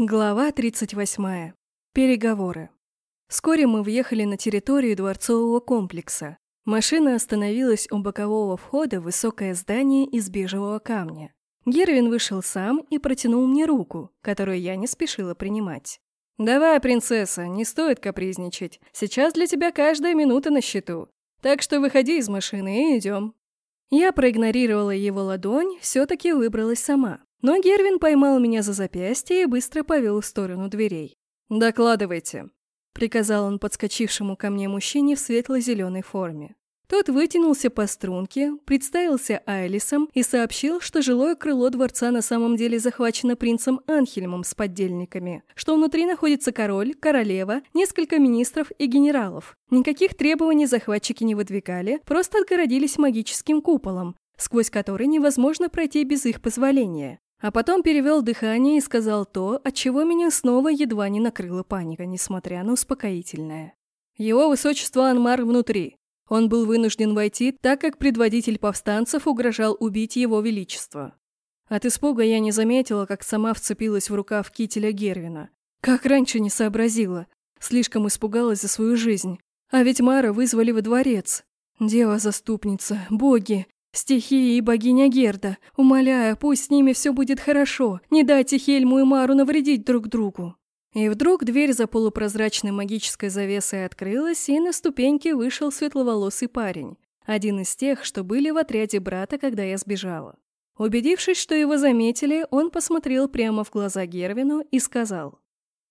Глава 38. Переговоры. Вскоре мы въехали на территорию дворцового комплекса. Машина остановилась у бокового входа в высокое здание из бежевого камня. Гервин вышел сам и протянул мне руку, которую я не спешила принимать. «Давай, принцесса, не стоит капризничать. Сейчас для тебя каждая минута на счету. Так что выходи из машины и идем». Я проигнорировала его ладонь, все-таки выбралась сама. Но Гервин поймал меня за запястье и быстро повел в сторону дверей. «Докладывайте», — приказал он подскочившему ко мне мужчине в светло-зеленой форме. Тот вытянулся по струнке, представился Айлисом и сообщил, что жилое крыло дворца на самом деле захвачено принцем Анхельмом с поддельниками, что внутри находится король, королева, несколько министров и генералов. Никаких требований захватчики не выдвигали, просто отгородились магическим куполом, сквозь который невозможно пройти без их позволения. А потом перевел дыхание и сказал то, от чего меня снова едва не накрыла паника, несмотря на успокоительное. Его высочество Анмар внутри. Он был вынужден войти, так как предводитель повстанцев угрожал убить его величество. От испуга я не заметила, как сама вцепилась в рукав кителя Гервина. Как раньше не сообразила. Слишком испугалась за свою жизнь. А ведь Мара вызвали во дворец. Дева-заступница, боги, Стихии и богиня Герда, умоляю, пусть с ними все будет хорошо, не дайте Хельму и Мару навредить друг другу. И вдруг дверь за полупрозрачной магической завесой открылась, и на ступеньке вышел светловолосый парень, один из тех, что были в отряде брата, когда я сбежала. Убедившись, что его заметили, он посмотрел прямо в глаза Гервину и сказал.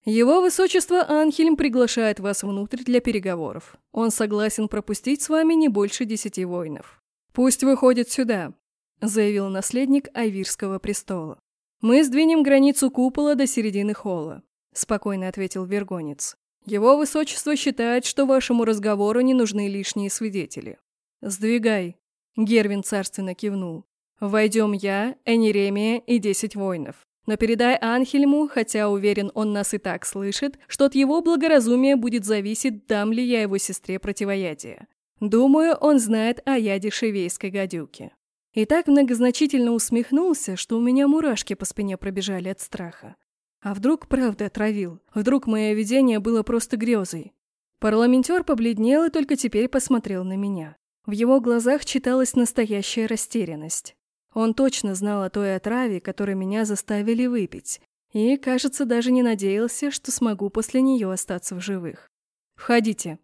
«Его высочество Анхельм приглашает вас внутрь для переговоров. Он согласен пропустить с вами не больше десяти воинов. «Пусть выходит сюда», — заявил наследник Айвирского престола. «Мы сдвинем границу купола до середины холла», — спокойно ответил Вергонец. «Его высочество считает, что вашему разговору не нужны лишние свидетели». «Сдвигай», — Гервин царственно кивнул. «Войдем я, Энеремия и десять воинов. Но передай Анхельму, хотя уверен, он нас и так слышит, что от его благоразумия будет зависеть, дам ли я его сестре противоядие. Думаю, он знает о яде шевейской гадюки. И так многозначительно усмехнулся, что у меня мурашки по спине пробежали от страха. А вдруг правда отравил? Вдруг мое видение было просто грезой? Парламентер побледнел и только теперь посмотрел на меня. В его глазах читалась настоящая растерянность. Он точно знал о той отраве, которую меня заставили выпить, и, кажется, даже не надеялся, что смогу после нее остаться в живых. «Входите»,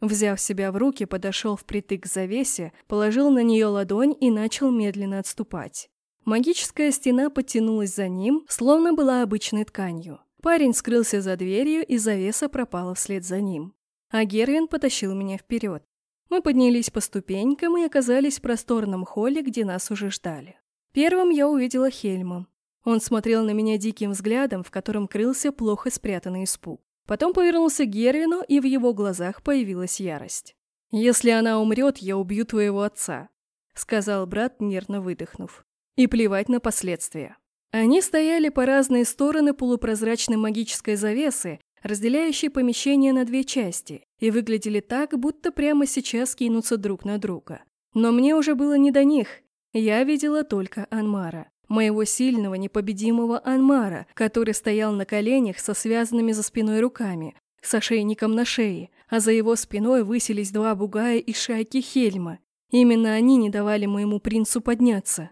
Взяв себя в руки, подошел впритык к завесе, положил на нее ладонь и начал медленно отступать. Магическая стена подтянулась за ним, словно была обычной тканью. Парень скрылся за дверью, и завеса пропала вслед за ним. А Гервин потащил меня вперед. Мы поднялись по ступенькам и оказались в просторном холле, где нас уже ждали. Первым я увидела Хельма. Он смотрел на меня диким взглядом, в котором крылся плохо спрятанный испуг. Потом повернулся к Гервину, и в его глазах появилась ярость. «Если она умрет, я убью твоего отца», — сказал брат, нервно выдохнув. «И плевать на последствия». Они стояли по разные стороны полупрозрачной магической завесы, разделяющей помещение на две части, и выглядели так, будто прямо сейчас кинутся друг на друга. Но мне уже было не до них. Я видела только Анмара моего сильного, непобедимого Анмара, который стоял на коленях со связанными за спиной руками, с ошейником на шее, а за его спиной высились два бугая и шайки Хельма. Именно они не давали моему принцу подняться.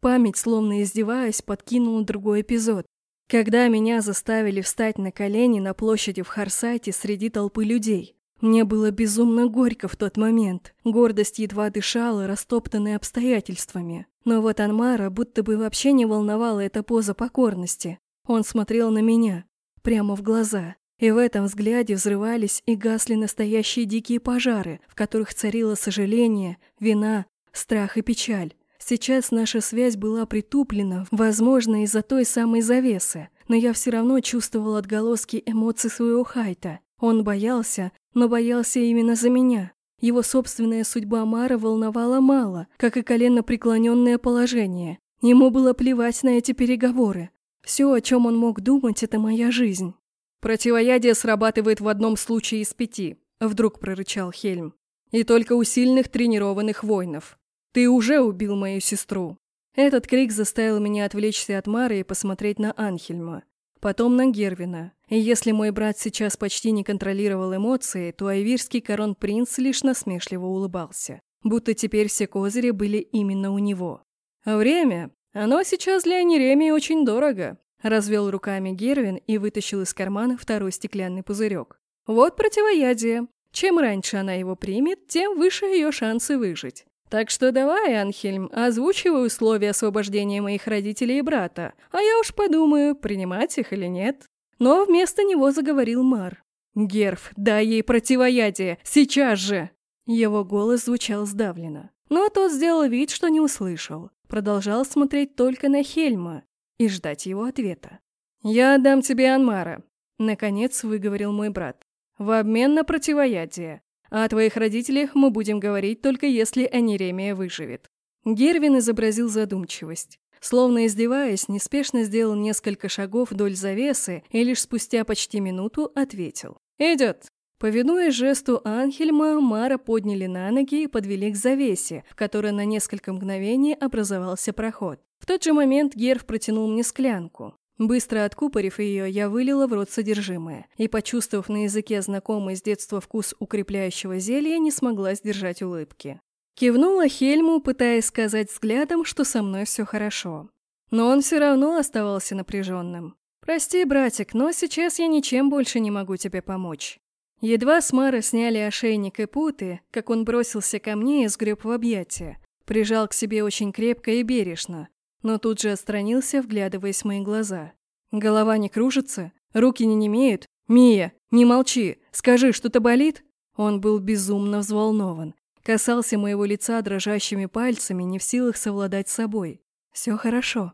Память, словно издеваясь, подкинула другой эпизод. Когда меня заставили встать на колени на площади в Харсайте среди толпы людей. Мне было безумно горько в тот момент. Гордость едва дышала, растоптанная обстоятельствами. Но вот Анмара будто бы вообще не волновала эта поза покорности. Он смотрел на меня, прямо в глаза. И в этом взгляде взрывались и гасли настоящие дикие пожары, в которых царило сожаление, вина, страх и печаль. Сейчас наша связь была притуплена, возможно, из-за той самой завесы, но я все равно чувствовал отголоски эмоций своего Хайта. Он боялся, но боялся именно за меня. Его собственная судьба Мара волновала мало, как и колено преклоненное положение. Ему было плевать на эти переговоры. Все, о чем он мог думать, это моя жизнь. «Противоядие срабатывает в одном случае из пяти», — вдруг прорычал Хельм. «И только у сильных тренированных воинов. Ты уже убил мою сестру». Этот крик заставил меня отвлечься от Мары и посмотреть на Анхельма. Потом на Гервина. И если мой брат сейчас почти не контролировал эмоции, то айвирский корон-принц лишь насмешливо улыбался, будто теперь все козыри были именно у него. А время? Оно сейчас для Неремии очень дорого. Развел руками Гервин и вытащил из кармана второй стеклянный пузырек. Вот противоядие. Чем раньше она его примет, тем выше ее шансы выжить. Так что давай, Анхельм, озвучивай условия освобождения моих родителей и брата, а я уж подумаю, принимать их или нет. Но вместо него заговорил Мар. «Герф, дай ей противоядие! Сейчас же!» Его голос звучал сдавленно. Но тот сделал вид, что не услышал. Продолжал смотреть только на Хельма и ждать его ответа. «Я отдам тебе Анмара», — наконец выговорил мой брат. «В обмен на противоядие. А о твоих родителях мы будем говорить только если Анеремия выживет». Гервин изобразил задумчивость. Словно издеваясь, неспешно сделал несколько шагов вдоль завесы и лишь спустя почти минуту ответил. «Идет». Повинуясь жесту Анхельма, Мара подняли на ноги и подвели к завесе, в которой на несколько мгновений образовался проход. В тот же момент Герв протянул мне склянку. Быстро откупорив ее, я вылила в рот содержимое, и, почувствовав на языке знакомый с детства вкус укрепляющего зелья, не смогла сдержать улыбки. Кивнула Хельму, пытаясь сказать взглядом, что со мной все хорошо. Но он все равно оставался напряженным. «Прости, братик, но сейчас я ничем больше не могу тебе помочь». Едва с Мары сняли ошейник и путы, как он бросился ко мне и сгреб в объятия. Прижал к себе очень крепко и бережно, но тут же отстранился, вглядываясь в мои глаза. Голова не кружится? Руки не немеют? «Мия, не молчи! Скажи, что-то болит?» Он был безумно взволнован. Касался моего лица дрожащими пальцами, не в силах совладать с собой. «Все хорошо».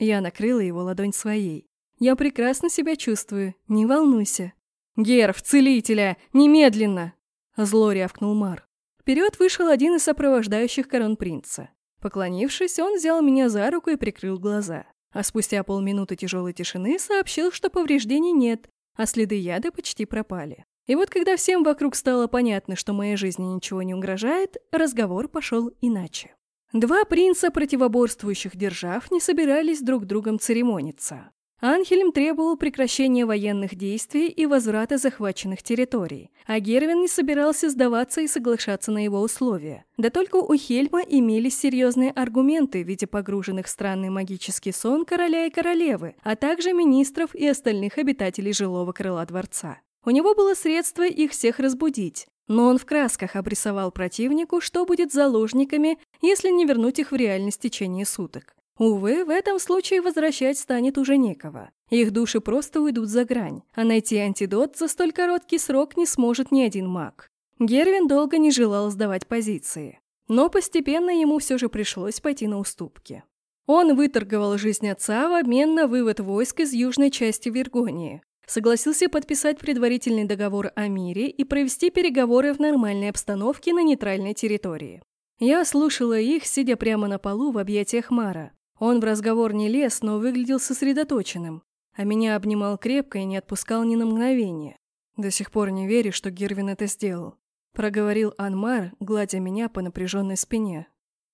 Я накрыла его ладонь своей. «Я прекрасно себя чувствую, не волнуйся». «Герв, целителя! Немедленно!» Зло рявкнул Мар. Вперед вышел один из сопровождающих коронпринца. Поклонившись, он взял меня за руку и прикрыл глаза. А спустя полминуты тяжелой тишины сообщил, что повреждений нет, а следы яда почти пропали. И вот когда всем вокруг стало понятно, что моей жизни ничего не угрожает, разговор пошел иначе. Два принца противоборствующих держав не собирались друг другом церемониться. Анхелем требовал прекращения военных действий и возврата захваченных территорий, а Гервин не собирался сдаваться и соглашаться на его условия. Да только у Хельма имелись серьезные аргументы в виде погруженных в странный магический сон короля и королевы, а также министров и остальных обитателей жилого крыла дворца. У него было средство их всех разбудить, но он в красках обрисовал противнику, что будет заложниками, если не вернуть их в реальность в течение суток. Увы, в этом случае возвращать станет уже некого. Их души просто уйдут за грань, а найти антидот за столь короткий срок не сможет ни один маг. Гервин долго не желал сдавать позиции. Но постепенно ему все же пришлось пойти на уступки. Он выторговал жизнь отца в обмен на вывод войск из южной части Виргонии. Согласился подписать предварительный договор о мире и провести переговоры в нормальной обстановке на нейтральной территории. Я слушала их, сидя прямо на полу в объятиях Мара. Он в разговор не лез, но выглядел сосредоточенным, а меня обнимал крепко и не отпускал ни на мгновение. До сих пор не верю, что Гервин это сделал. Проговорил Анмар, гладя меня по напряженной спине.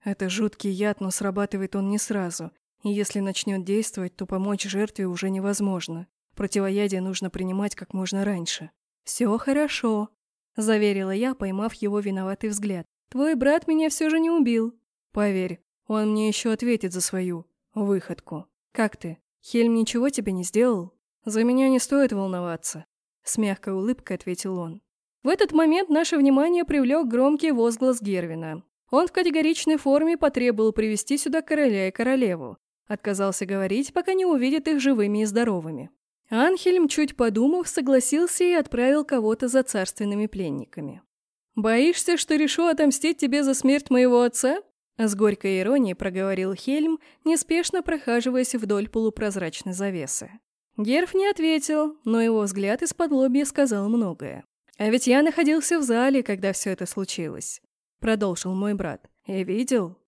Это жуткий яд, но срабатывает он не сразу, и если начнет действовать, то помочь жертве уже невозможно. Противоядие нужно принимать как можно раньше. «Все хорошо», — заверила я, поймав его виноватый взгляд. «Твой брат меня все же не убил». «Поверь, он мне еще ответит за свою выходку. Как ты? Хельм ничего тебе не сделал? За меня не стоит волноваться. С мягкой улыбкой ответил он. В этот момент наше внимание привлек громкий возглас Гервина. Он в категоричной форме потребовал привести сюда короля и королеву. Отказался говорить, пока не увидит их живыми и здоровыми. Анхельм, чуть подумав, согласился и отправил кого-то за царственными пленниками. «Боишься, что решу отомстить тебе за смерть моего отца?» С горькой иронией проговорил Хельм, неспешно прохаживаясь вдоль полупрозрачной завесы. Герф не ответил, но его взгляд из-под лобья сказал многое. «А ведь я находился в зале, когда все это случилось», — продолжил мой брат. «И видел?»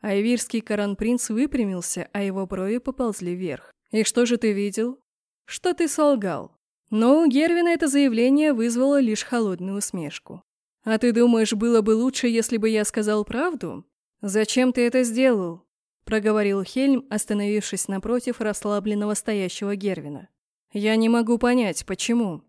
Айвирский коронпринц выпрямился, а его брови поползли вверх. «И что же ты видел?» «Что ты солгал?» Но у Гервина это заявление вызвало лишь холодную усмешку. «А ты думаешь, было бы лучше, если бы я сказал правду?» «Зачем ты это сделал?» – проговорил Хельм, остановившись напротив расслабленного стоящего Гервина. «Я не могу понять, почему».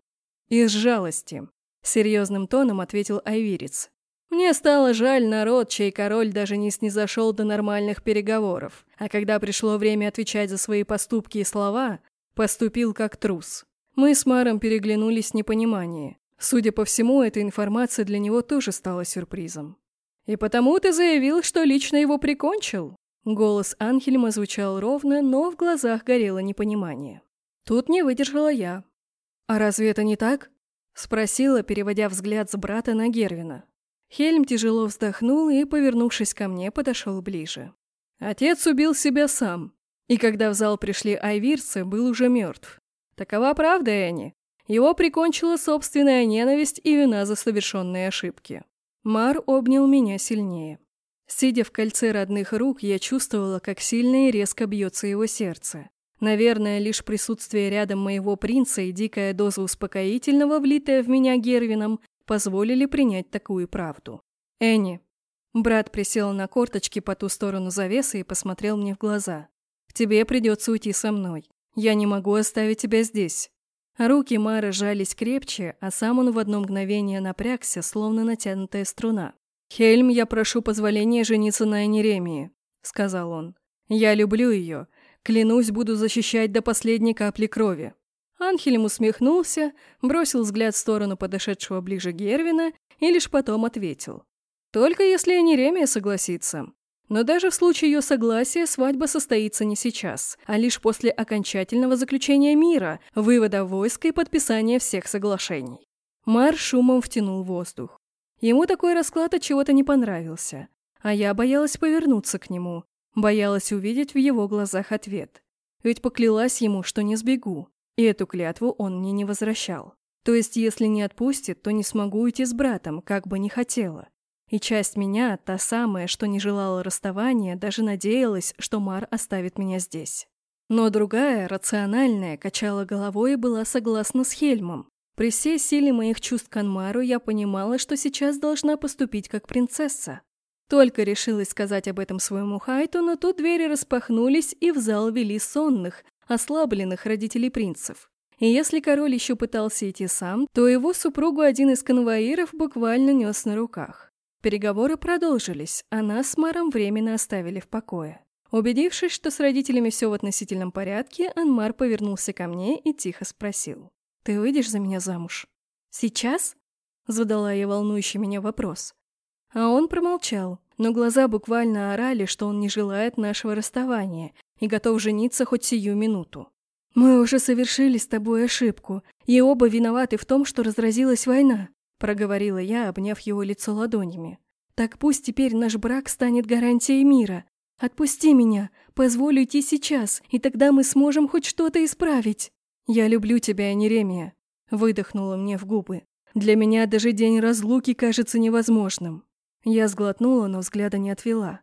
«Из жалости», — серьезным тоном ответил Айвирец. «Мне стало жаль народ, чей король даже не снизошел до нормальных переговоров, а когда пришло время отвечать за свои поступки и слова, поступил как трус. Мы с Маром переглянулись в непонимании. Судя по всему, эта информация для него тоже стала сюрпризом. «И потому ты заявил, что лично его прикончил?» Голос Анхельма звучал ровно, но в глазах горело непонимание. Тут не выдержала я. «А разве это не так?» Спросила, переводя взгляд с брата на Гервина. Хельм тяжело вздохнул и, повернувшись ко мне, подошел ближе. Отец убил себя сам, и когда в зал пришли айвирцы, был уже мертв. Такова правда, Энни. Его прикончила собственная ненависть и вина за совершенные ошибки. Мар обнял меня сильнее. Сидя в кольце родных рук, я чувствовала, как сильно и резко бьется его сердце. Наверное, лишь присутствие рядом моего принца и дикая доза успокоительного, влитая в меня Гервином, позволили принять такую правду. «Энни». Брат присел на корточки по ту сторону завесы и посмотрел мне в глаза. «Тебе придется уйти со мной. Я не могу оставить тебя здесь». Руки Мары жались крепче, а сам он в одно мгновение напрягся, словно натянутая струна. «Хельм, я прошу позволения жениться на Энеремии», — сказал он. «Я люблю ее. Клянусь, буду защищать до последней капли крови». Анхелем усмехнулся, бросил взгляд в сторону подошедшего ближе Гервина и лишь потом ответил. «Только если Энеремия согласится. Но даже в случае ее согласия свадьба состоится не сейчас, а лишь после окончательного заключения мира, вывода войска и подписания всех соглашений». Мар шумом втянул воздух. Ему такой расклад от чего-то не понравился, а я боялась повернуться к нему, боялась увидеть в его глазах ответ. Ведь поклялась ему, что не сбегу, и эту клятву он мне не возвращал. То есть, если не отпустит, то не смогу уйти с братом, как бы не хотела. И часть меня, та самая, что не желала расставания, даже надеялась, что Мар оставит меня здесь. Но другая, рациональная, качала головой и была согласна с Хельмом. При всей силе моих чувств к Анмару я понимала, что сейчас должна поступить как принцесса. Только решилась сказать об этом своему Хайту, но тут двери распахнулись, и в зал вели сонных, ослабленных родителей принцев. И если король еще пытался идти сам, то его супругу один из конвоиров буквально нес на руках. Переговоры продолжились, а нас с Маром временно оставили в покое. Убедившись, что с родителями все в относительном порядке, Анмар повернулся ко мне и тихо спросил. «Ты выйдешь за меня замуж?» «Сейчас?» — задала я волнующий меня вопрос. А он промолчал, но глаза буквально орали, что он не желает нашего расставания и готов жениться хоть сию минуту. «Мы уже совершили с тобой ошибку, и оба виноваты в том, что разразилась война», — проговорила я, обняв его лицо ладонями. «Так пусть теперь наш брак станет гарантией мира. Отпусти меня, позволь уйти сейчас, и тогда мы сможем хоть что-то исправить». «Я люблю тебя, Неремия», — выдохнула мне в губы. «Для меня даже день разлуки кажется невозможным». Я сглотнула, но взгляда не отвела.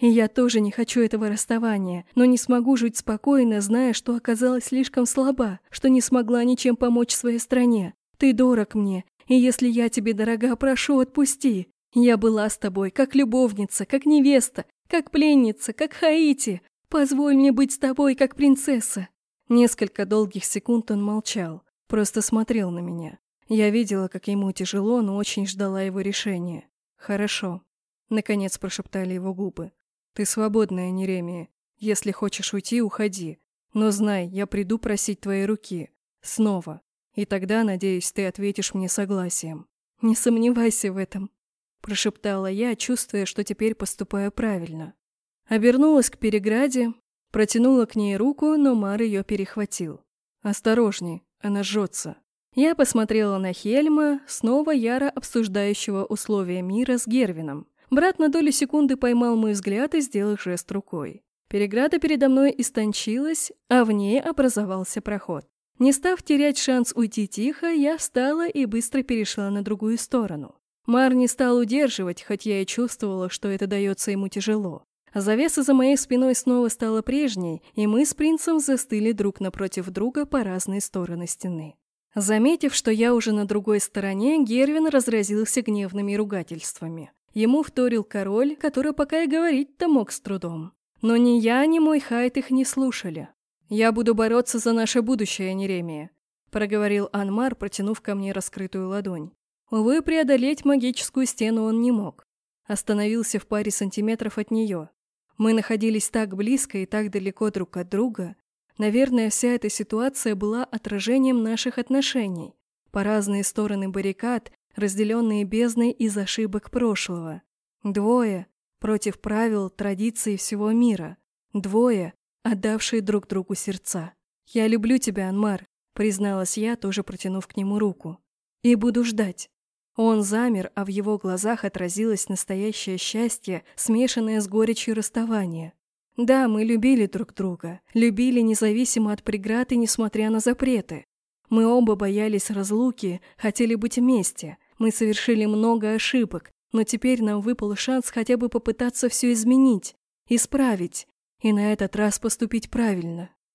И я тоже не хочу этого расставания, но не смогу жить спокойно, зная, что оказалась слишком слаба, что не смогла ничем помочь своей стране. Ты дорог мне, и если я тебе дорога, прошу, отпусти. Я была с тобой, как любовница, как невеста, как пленница, как Хаити. Позволь мне быть с тобой, как принцесса. Несколько долгих секунд он молчал, просто смотрел на меня. Я видела, как ему тяжело, но очень ждала его решения. «Хорошо», — наконец прошептали его губы. «Ты свободная, Неремия. Если хочешь уйти, уходи. Но знай, я приду просить твоей руки. Снова. И тогда, надеюсь, ты ответишь мне согласием». «Не сомневайся в этом», — прошептала я, чувствуя, что теперь поступаю правильно. Обернулась к переграде, Протянула к ней руку, но Мар ее перехватил. «Осторожней, она жжется». Я посмотрела на Хельма, снова яро обсуждающего условия мира с Гервином. Брат на долю секунды поймал мой взгляд и сделал жест рукой. Переграда передо мной истончилась, а в ней образовался проход. Не став терять шанс уйти тихо, я встала и быстро перешла на другую сторону. Мар не стал удерживать, хоть я и чувствовала, что это дается ему тяжело. Завеса за моей спиной снова стала прежней, и мы с принцем застыли друг напротив друга по разные стороны стены. Заметив, что я уже на другой стороне, Гервин разразился гневными ругательствами. Ему вторил король, который пока и говорить-то мог с трудом. Но ни я, ни мой Хайт их не слушали. «Я буду бороться за наше будущее, Неремия», — проговорил Анмар, протянув ко мне раскрытую ладонь. Увы, преодолеть магическую стену он не мог. Остановился в паре сантиметров от нее. Мы находились так близко и так далеко друг от друга. Наверное, вся эта ситуация была отражением наших отношений. По разные стороны баррикад, разделенные бездной из ошибок прошлого. Двое против правил, традиций всего мира. Двое, отдавшие друг другу сердца. «Я люблю тебя, Анмар», — призналась я, тоже протянув к нему руку. «И буду ждать». Он замер, а в его глазах отразилось настоящее счастье, смешанное с горечью расставания. Да, мы любили друг друга, любили независимо от преград и несмотря на запреты. Мы оба боялись разлуки, хотели быть вместе. Мы совершили много ошибок, но теперь нам выпал шанс хотя бы попытаться все изменить, исправить, и на этот раз поступить правильно.